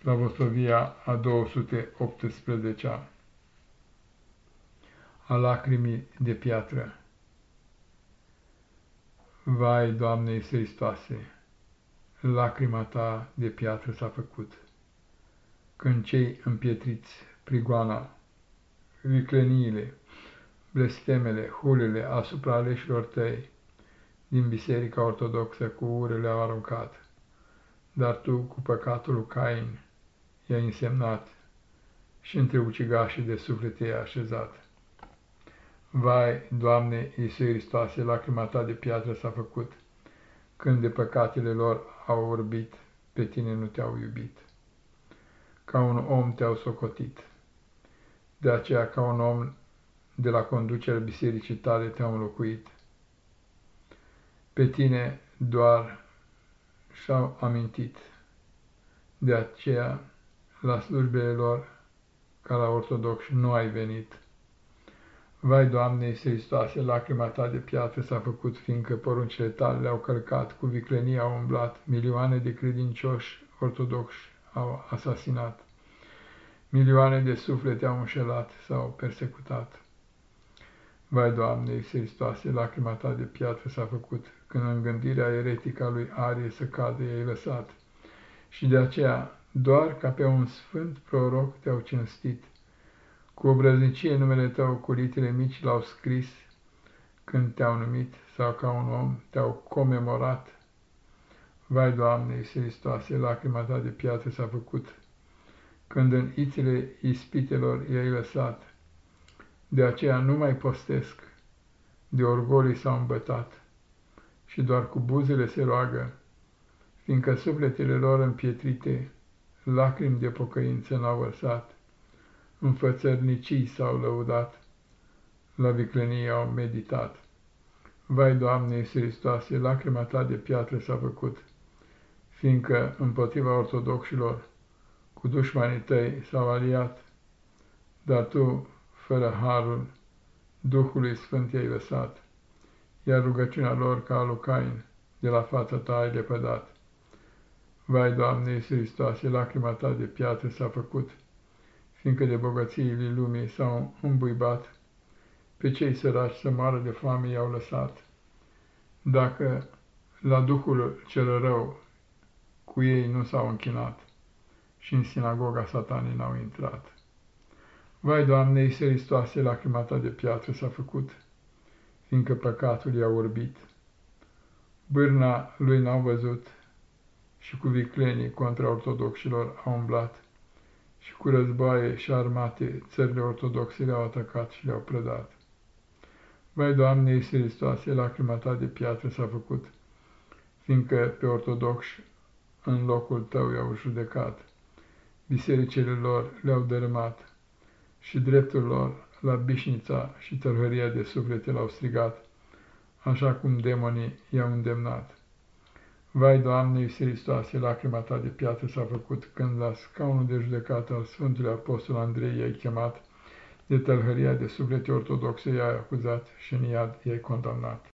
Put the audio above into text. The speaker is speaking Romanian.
Slavosovia a 218-a A lacrimii de piatră. Vai, Doamne Iisus Hristoase, lacrima ta de piatră s-a făcut, când cei împietriți prigoana, vicleniile, blestemele, hulele asupra aleșilor tăi din Biserica Ortodoxă cu ură le-au aruncat, dar tu cu păcatul lui Cain i-a însemnat și între ucigașii de suflet i-a așezat. Vai, Doamne, Iisus Hristoase, lacrima ta de piatră s-a făcut, când de păcatele lor au orbit, pe tine nu te-au iubit. Ca un om te-au socotit. De aceea, ca un om de la conducerea bisericii tale te-au înlocuit. Pe tine doar și-au amintit. De aceea la slujbele lor, ca la ortodoxi, nu ai venit. Vai, Doamne, Iisus Hristoase, lacrima ta de piatră s-a făcut, fiindcă poruncile tale le-au călcat, cu viclenie au umblat, milioane de credincioși ortodoxi au asasinat, milioane de suflete au înșelat sau persecutat. Vai, Doamne, Iisus Hristoase, lacrima ta de piatră s-a făcut, când în gândirea eretică a lui Arie să cadă ei lăsat, și de aceea doar ca pe un sfânt proroc te-au cinstit. Cu obrăznicie numele tău culitele mici l-au scris când te-au numit sau ca un om te-au comemorat. Vai, Doamne, Iisus Hristoase, lacrima ta de piatră s-a făcut, când în ițele ispitelor i-ai lăsat. De aceea nu mai postesc, de orgolii s-au îmbătat și doar cu buzele se roagă, fiindcă sufletele lor împietrite lacrimi de pocăință n-au vărsat, înfățărnicii s-au lăudat, la viclenie au meditat. Vai, Doamne Iisus Hristoase, lacrima ta de piatră s-a făcut, fiindcă împotriva ortodoxilor cu dușmanii tăi s-au aliat, dar tu, fără harul, Duhului Sfânt i-ai lăsat, iar rugăciunea lor ca lui Cain de la fața ta ai lepădat. Vai, Doamne Iisus Hristoase, lacrima ta de piatră s-a făcut, fiindcă de bogățiile lumii s-au îmbuibat, pe cei săraci să moară de foame i-au lăsat. Dacă la Duhul cel rău cu ei nu s-au închinat și în sinagoga satanii n-au intrat. Vai, Doamne Iisus Hristoase, lacrima ta de piatră s-a făcut, fiindcă păcatul i-a orbit. Bârna lui n-au văzut, și cu viclenii contra ortodoxilor au umblat și cu războaie și armate țările ortodoxe le-au atacat și le-au prădat. Vai, Doamne, Iisus Hristoase, lacrima ta de piatră s-a făcut, fiindcă pe ortodoxi în locul tău i-au judecat, bisericile lor le-au dărâmat și dreptul lor la bișnița și tărhăria de suflete l-au strigat, așa cum demonii i-au îndemnat. Vai, Doamne, Iisus Hristoase, lacrima ta de piatră s-a făcut când la scaunul de judecată al Sfântului Apostol Andrei i-ai chemat, de tălhăria de suflete ortodoxe i-ai acuzat și în iad i-ai condamnat.